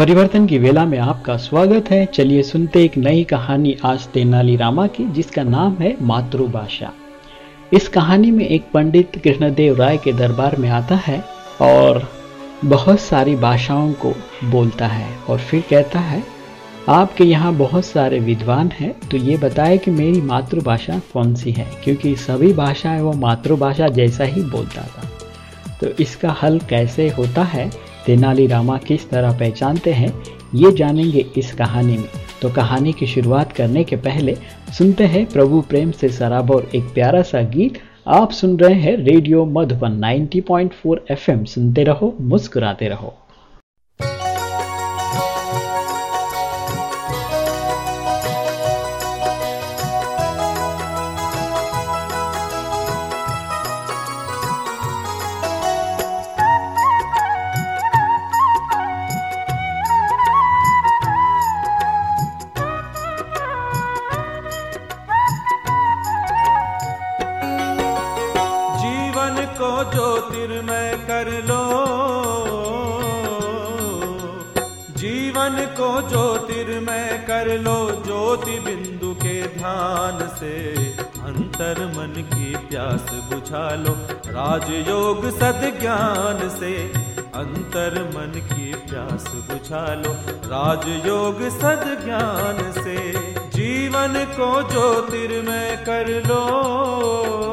परिवर्तन की वेला में आपका स्वागत है। चलिए सुनते एक नई कहानी आज तेनाली रामा की, जिसका नाम है मातृभाषा। इस कहानी में एक पंडित कृष्णदेव राय के दरबार में आता है और बहुत सारी भाषाओं को बोलता है और फिर कहता है, आपके यहाँ बहुत सारे विद्वान हैं तो ये बताए कि मेरी मातृभाषा कौन सी है? क्योंकि सभी भाषाएँ वो मातृभाषा जैसा ही बोलता था। तो इसका हल कैसे होता है तेनाली रामा किस तरह पहचानते हैं, ये जानेंगे इस कहानी में। तो कहानी की शुरुआत करने के पहले सुनते हैं प्रभु प्रेम से सराबोर एक प्यारा सा गीत। आप सुन रहे हैं रेडियो मधुबन 90.4 एफएम। सुनते रहो, मुस्कुराते रहो। राजयोग सदज्ञान से अंतर मन की प्यास बुझा लो। राजयोग सदज्ञान से जीवन को ज्योतिर्मय कर लो।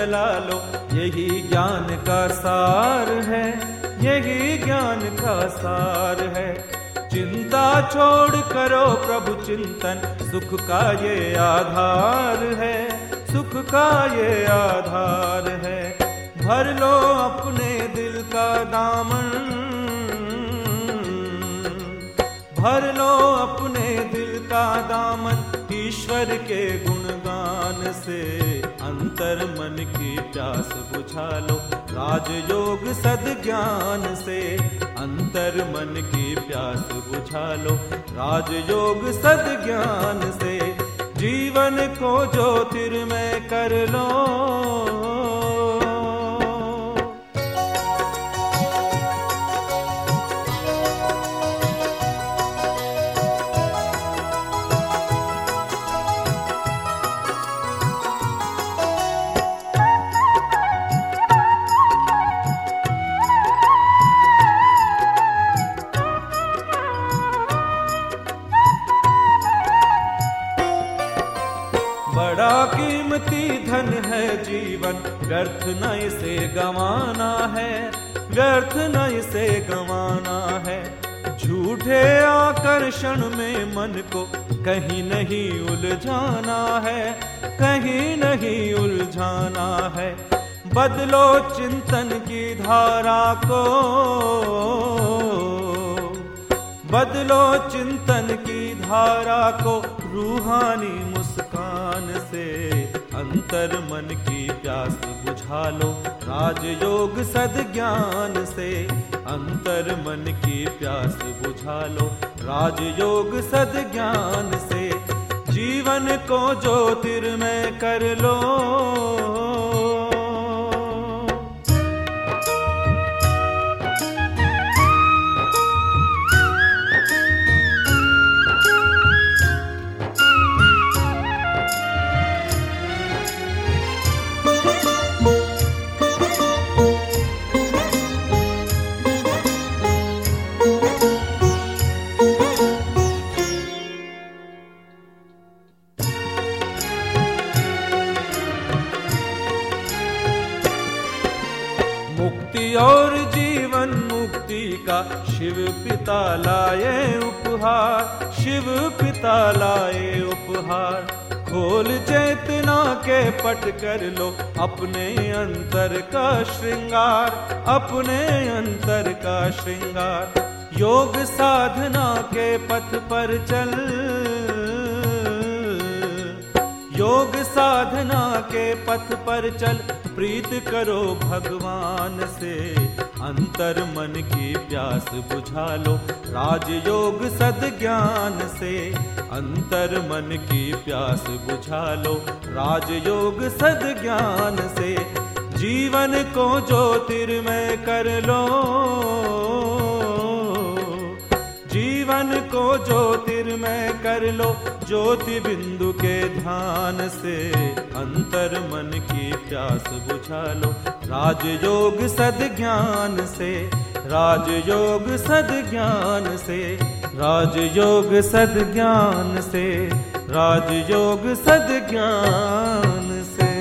जला लो। यही ज्ञान का सार है, यही ज्ञान का सार है। चिंता छोड़ करो प्रभु चिंतन, सुख का ये आधार है, सुख का ये आधार है। भर लो अपने दिल का दामन, भर लो अपने दिल का दामन। ईश्वर के गुणगान से अंतर मन की प्यास बुझा लो। राजयोग सद ज्ञान से अंतर मन की प्यास बुझा लो। राजयोग सद ज्ञान से जीवन को ज्योतिर्मय कर लो। है, व्यर्थ न इसे गंवाना है। झूठे आकर्षण में मन को कहीं नहीं उलझाना है, कहीं नहीं उलझाना है। बदलो चिंतन की धारा को, बदलो चिंतन की धारा को, रूहानी मुस्कान से। अंतर मन की प्यास बुझा लो। राजयोग सद ज्ञान से अंतर मन की प्यास बुझा लो। राजयोग सद ज्ञान से जीवन को ज्योतिर्मय कर लो। शिव पिता लाए उपहार, शिव पिता लाए उपहार। खोल चेतना के पट कर लो, अपने अंतर का श्रृंगार, अपने अंतर का श्रृंगार। योग साधना के पथ पर चल। योग साधना के पथ पर चल। प्रीत करो भगवान से। अंतर मन की प्यास बुझा लो। राजयोग सद ज्ञान से। अंतर मन की प्यास बुझा लो। राजयोग सद ज्ञान से। जीवन को ज्योतिर्मय कर लो। जीवन को ज्योतिर्मय कर लो। ज्योति बिंदु के ध्यान से अंतर मन की प्यास बुझा लो। राजयोग सद ज्ञान से, राजयोग सद ज्ञान से, राजयोग सद ज्ञान से, राजयोग सद ज्ञान से।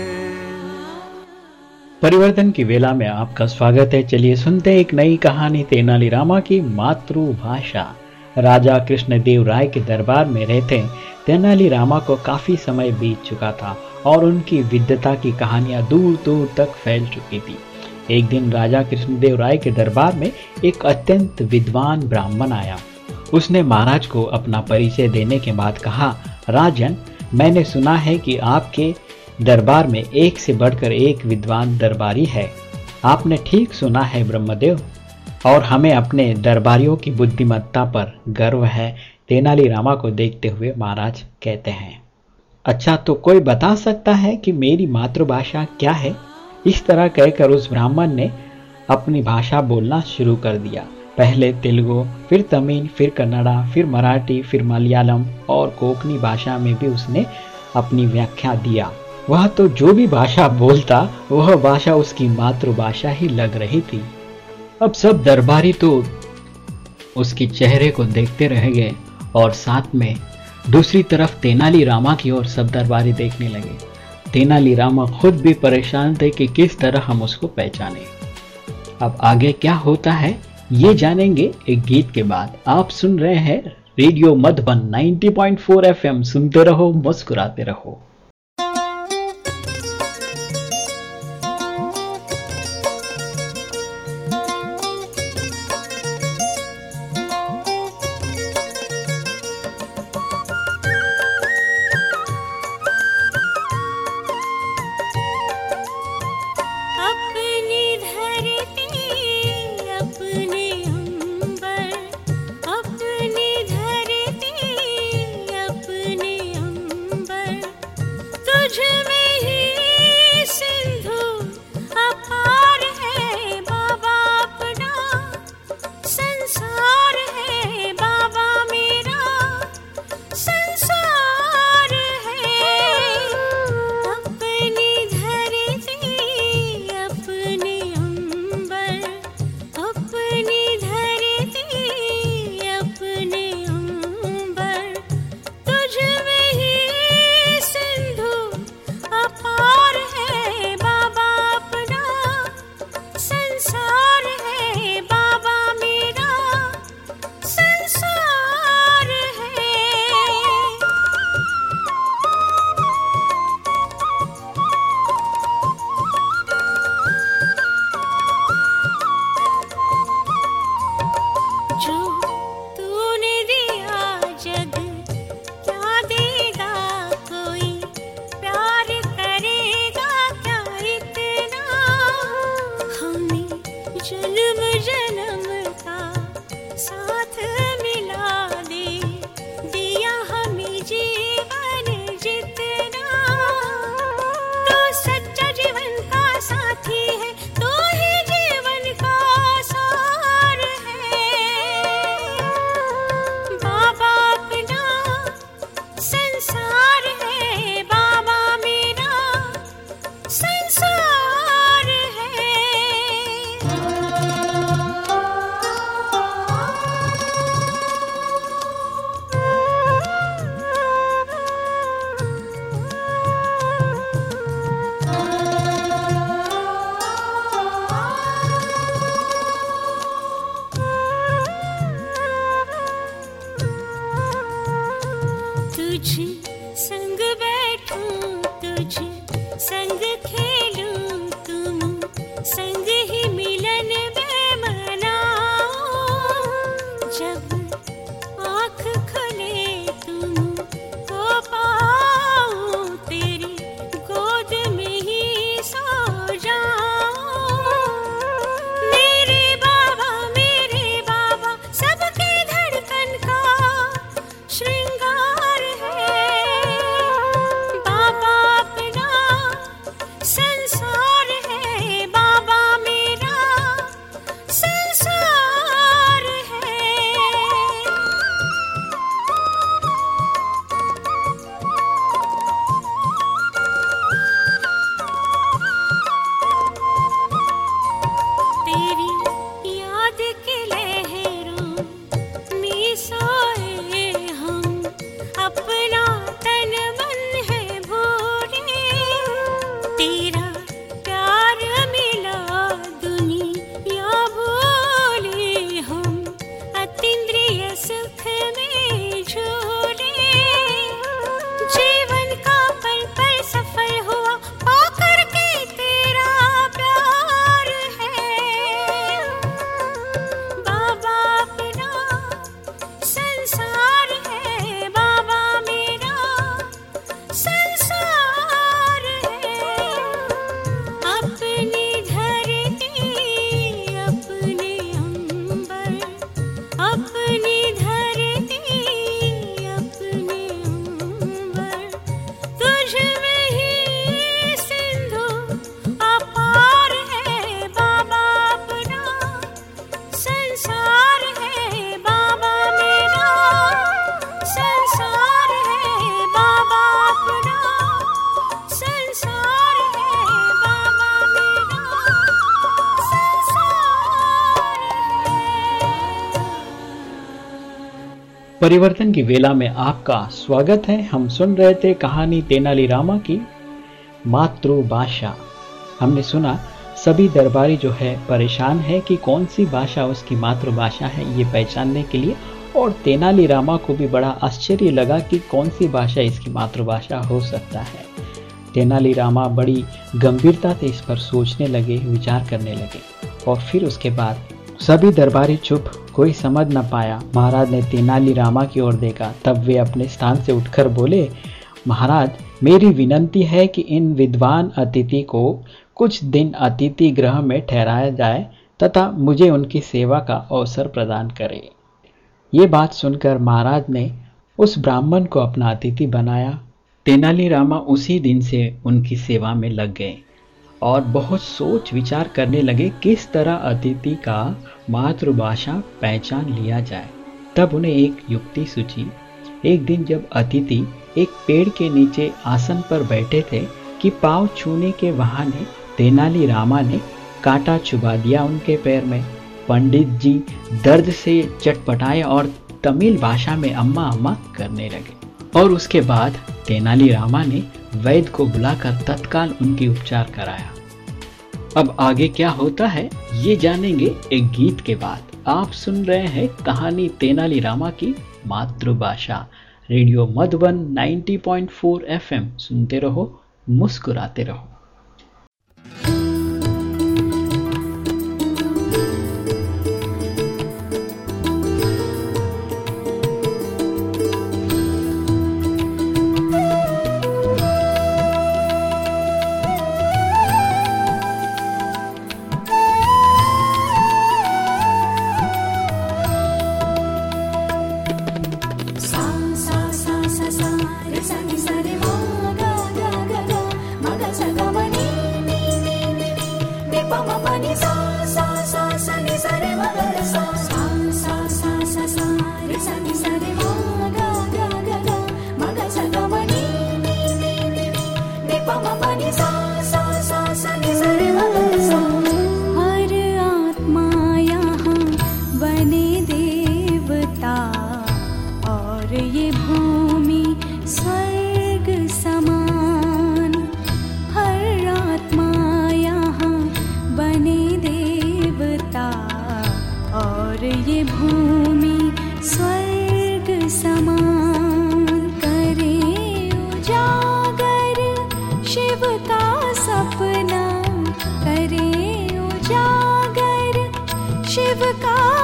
परिवर्तन की वेला में आपका स्वागत है। चलिए सुनते हैं एक नई कहानी तेनाली रामा की मातृभाषा। राजा कृष्णदेव राय के दरबार में रहते तेनाली रामा को काफ़ी समय बीत चुका था और उनकी विद्यता की कहानियाँ दूर दूर तक फैल चुकी थी। एक दिन राजा कृष्णदेव राय के दरबार में एक अत्यंत विद्वान ब्राह्मण आया। उसने महाराज को अपना परिचय देने के बाद कहा, राजन, मैंने सुना है कि आपके दरबार में एक से बढ़कर एक विद्वान दरबारी है। आपने ठीक सुना है, ब्रह्मदेव? और हमें अपने दरबारियों की बुद्धिमत्ता पर गर्व है, तेनाली रामा को देखते हुए महाराज कहते हैं अच्छा तो कोई बता सकता है कि मेरी मातृभाषा क्या है? इस तरह कहकर उस ब्राह्मण ने अपनी भाषा बोलना शुरू कर दिया। पहले तेलुगु, फिर तमिल, फिर कन्नड़ा, फिर मराठी, फिर मलयालम और कोकनी भाषा में भी उसने अपनी व्याख्या दिया। वह तो जो भी भाषा बोलता, वह भाषा उसकी मातृभाषा ही लग रही थी। अब सब दरबारी तो उसके चेहरे को देखते रह गए और साथ में दूसरी तरफ़ तेनाली रामा की ओर सब दरबारी देखने लगे। तेनाली रामा खुद भी परेशान थे कि किस तरह हम उसको पहचाने। अब आगे क्या होता है, ये जानेंगे एक गीत के बाद। आप सुन रहे हैं रेडियो मधुबन 90.4 एफएम। सुनते रहो, मुस्कुराते रहो। परिवर्तन की वेला में आपका स्वागत है। हम सुन रहे थे कहानी तेनाली रामा की मातृभाषा। हमने सुना, सभी दरबारी जो है परेशान है कि कौन सी भाषा उसकी मातृभाषा है, ये पहचानने के लिए। और तेनाली रामा को भी बड़ा आश्चर्य लगा कि कौन सी भाषा इसकी मातृभाषा हो सकता है। तेनाली रामा बड़ी गंभीरता से इस पर सोचने लगे, विचार करने लगे। और फिर उसके बाद, सभी दरबारी चुप कोई समझ न पाया। महाराज ने तेनाली रामा की ओर देखा। तब वे अपने स्थान से उठकर बोले, महाराज, मेरी विनंती है कि इन विद्वान अतिथि को कुछ दिन अतिथि ग्रह में ठहराया जाए तथा मुझे उनकी सेवा का अवसर प्रदान करे ये बात सुनकर महाराज ने उस ब्राह्मण को अपना अतिथि बनाया। तेनाली रामा उसी दिन से उनकी सेवा में लग गए। और बहुत सोच विचार करने लगे किस तरह अतिथि का मातृभाषा पहचान लिया जाए। तब उन्हें एक युक्ति सूची एक दिन जब अतिथि एक पेड़ के नीचे आसन पर बैठे थे कि पाव छूने के बहाने तेनाली रामा ने कांटा चुबा दिया उनके पैर में। पंडित जी दर्द से चटपटाए और तमिल भाषा में अम्मा अम्मा करने लगे। और उसके बाद तेनाली रामा ने वैद्य को बुलाकर तत्काल उनके उपचार कराया। अब आगे क्या होता है, ये जानेंगे एक गीत के बाद। आप सुन रहे हैं कहानी तेनाली रामा की मातृभाषा, रेडियो मधुबन 90.4 एफएम। सुनते रहो, मुस्कुराते रहो। शिव का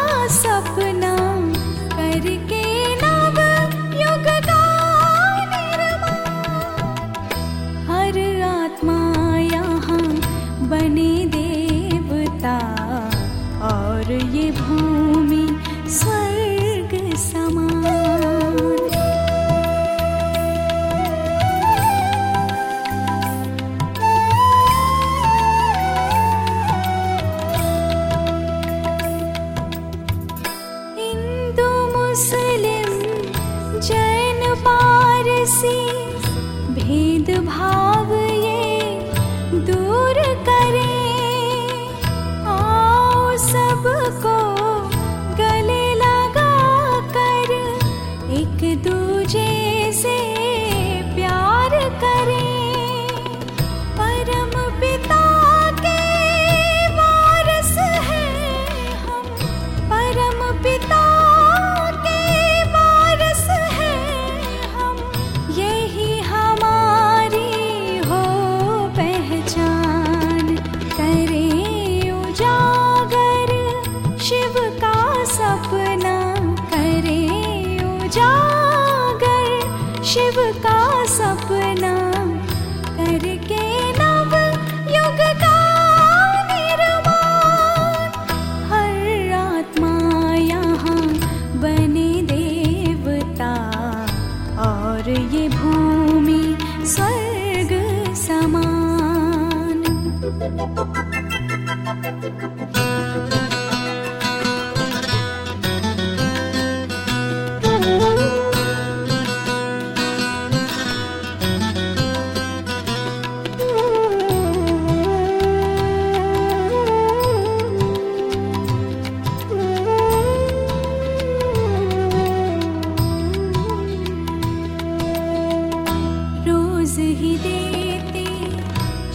ही देते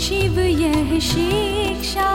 शिव यह शिक्षा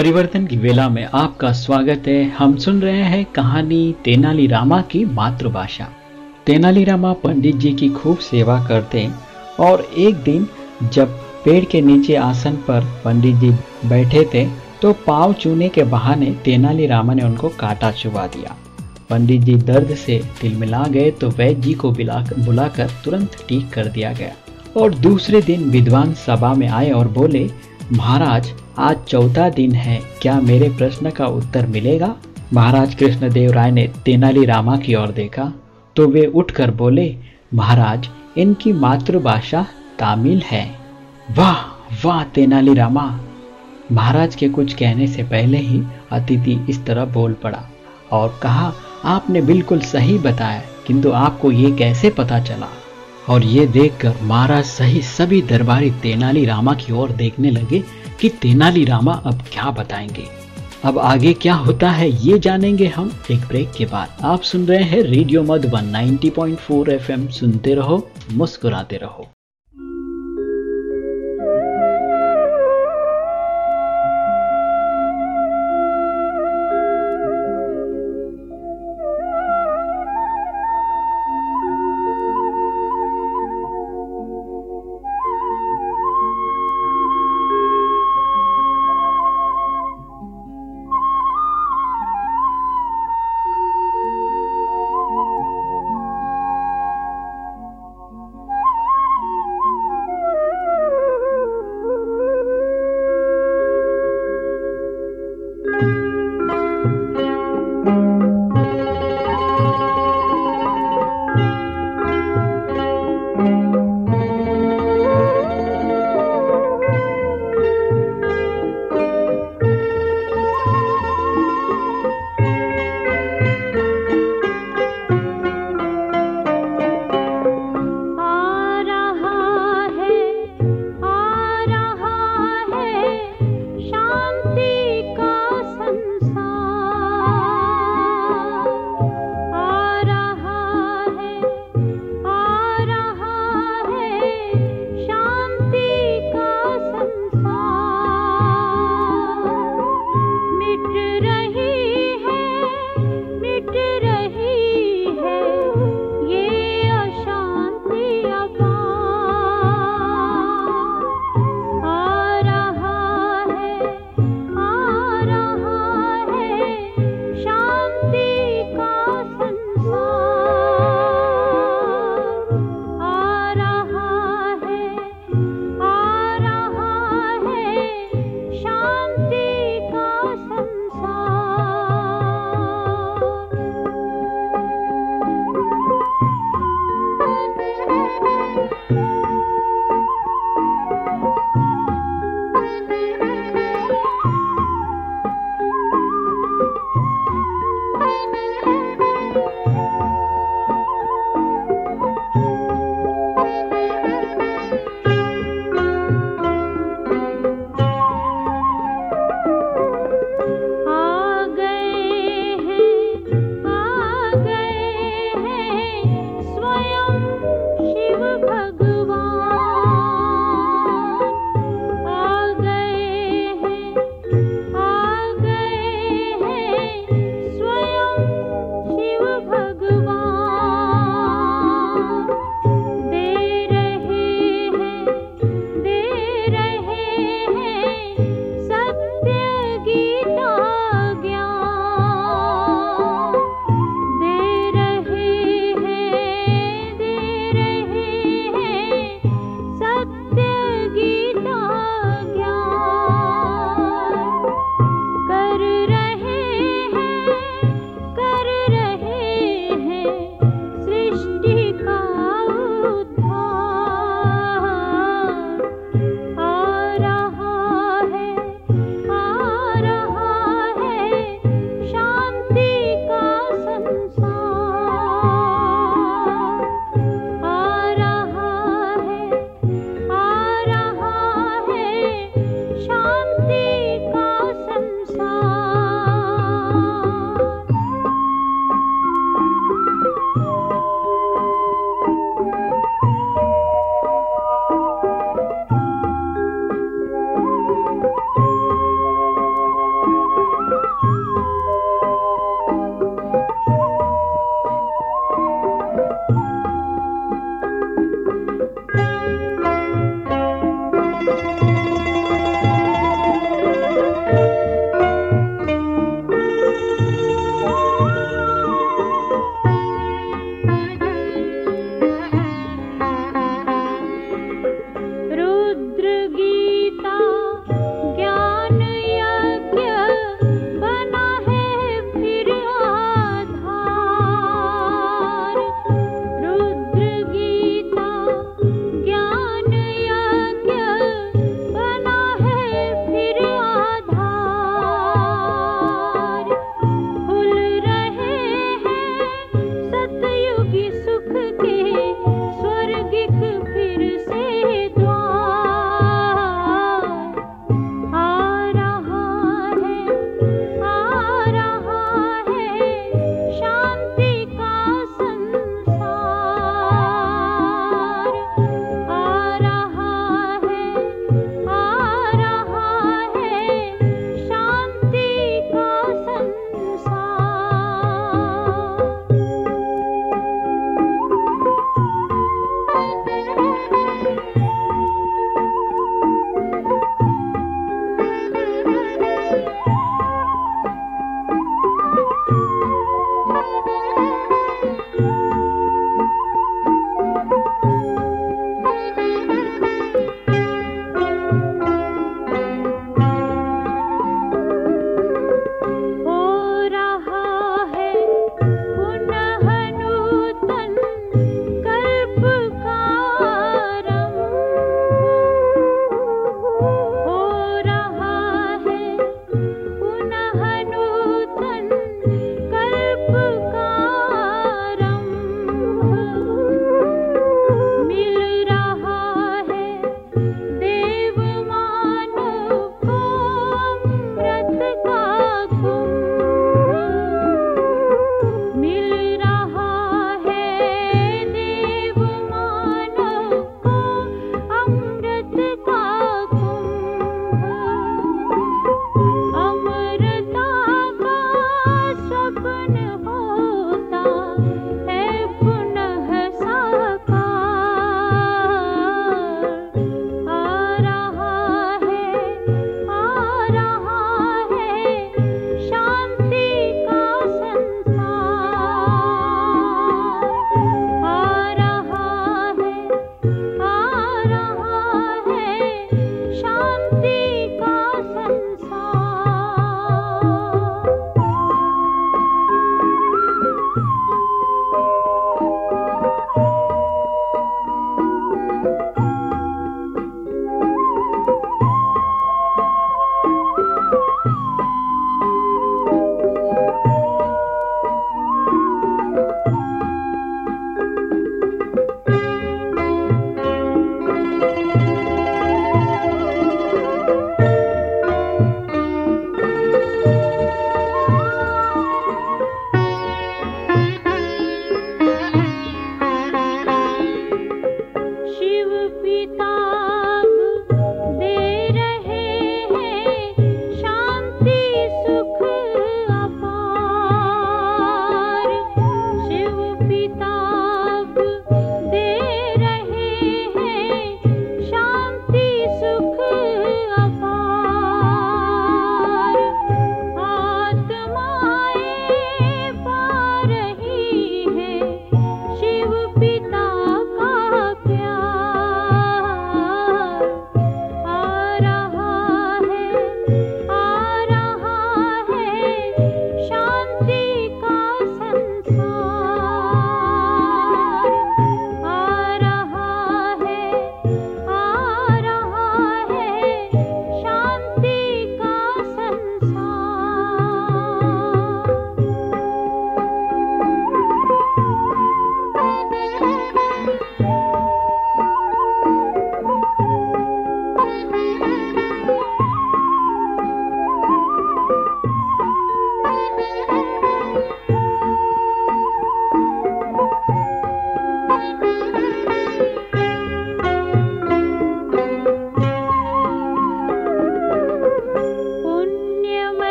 परिवर्तन की वेला में आपका स्वागत है। हम सुन रहे हैं कहानी तेनाली रामा की मातृभाषा। तेनाली रामा पंडित जी की खूब सेवा करते और एक दिन जब पेड़ के नीचे आसन पर पंडित जी बैठे थे तो पाव चूने के बहाने तेनाली रामा ने उनको काटा चुबा दिया। पंडित जी दर्द से तिलमिला गए तो वैद्य जी को बुलाकर तुरंत ठीक कर दिया गया। और दूसरे दिन विद्वान सभा में आए और बोले, महाराज आज चौथा दिन है, क्या मेरे प्रश्न का उत्तर मिलेगा? महाराज कृष्णदेव राय ने तेनाली रामा की ओर देखा तो वे उठकर बोले, महाराज, इनकी मातृभाषा तामिल है। वाह वाह, तेनाली रामा! महाराज के कुछ कहने से पहले ही अतिथि इस तरह बोल पड़ा और कहा, आपने बिल्कुल सही बताया, किंतु आपको ये कैसे पता चला? और ये देखकर महाराज सही सभी दरबारी तेनाली रामा की ओर देखने लगे कि तेनाली रामा अब क्या बताएँगे? अब आगे क्या होता है, ये जानेंगे हम एक ब्रेक के बाद। आप सुन रहे हैं रेडियो मधुबन 90.4 एफएम सुनते रहो, मुस्कुराते रहो।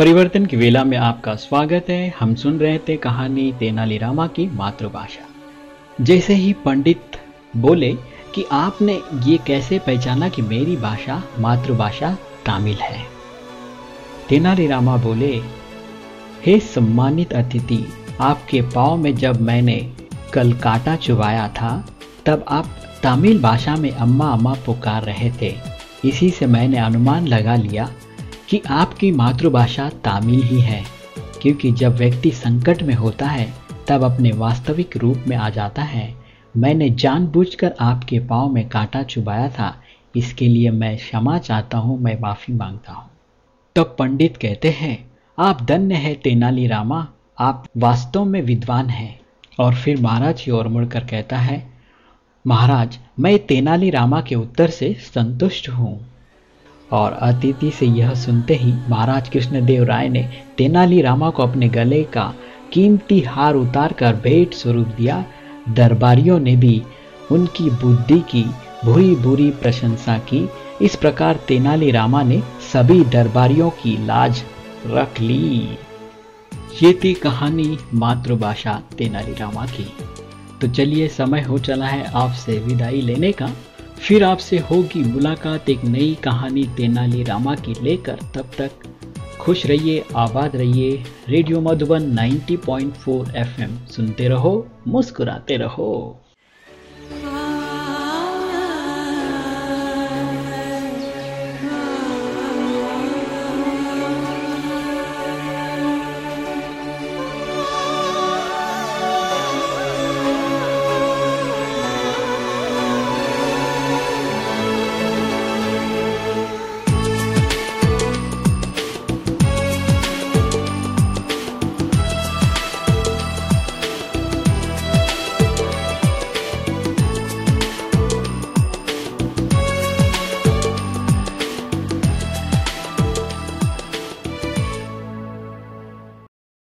परिवर्तन की वेला में आपका स्वागत है। हम सुन रहे थे कहानी तेनालीरामा की मातृभाषा। जैसे ही पंडित बोले कि आपने ये कैसे पहचाना कि मेरी भाषा, मातृभाषा तामिल है? तेनालीरामा बोले, हे सम्मानित अतिथि, आपके पाँव में जब मैंने कल काटा चुबाया था, तब आप तमिल भाषा में अम्मा अम्मा पुकार रहे थे। इसी से मैंने अनुमान लगा लिया कि आपकी मातृभाषा तामिल ही है, क्योंकि जब व्यक्ति संकट में होता है, तब अपने वास्तविक रूप में आ जाता है। मैंने जानबूझकर आपके पाँव में कांटा चुबाया था। इसके लिए मैं क्षमा चाहता हूँ, मैं माफ़ी माँगता हूँ। तब पंडित कहते हैं, आप धन्य है तेनाली रामा, आप वास्तव में विद्वान हैं। और फिर महाराज की ओर मुड़कर कहता है, महाराज, मैं तेनाली रामा के उत्तर से संतुष्ट हूँ। और अतिथि से यह सुनते ही महाराज कृष्णदेव राय ने तेनाली रामा को अपने गले का कीमती हार उतार कर भेंट स्वरूप दिया। दरबारियों ने भी उनकी बुद्धि की बुरी बुरी प्रशंसा की। इस प्रकार तेनाली रामा ने सभी दरबारियों की लाज रख ली। ये थी कहानी मातृभाषा तेनाली रामा की। तो चलिए समय हो चला है आपसे विदाई लेने का। फिर आपसे होगी मुलाकात, एक नई कहानी तेनाली रामा की लेकर। तब तक खुश रहिए, आबाद रहिए, रेडियो मधुबन 90.4 एफएम। सुनते रहो, मुस्कुराते रहो।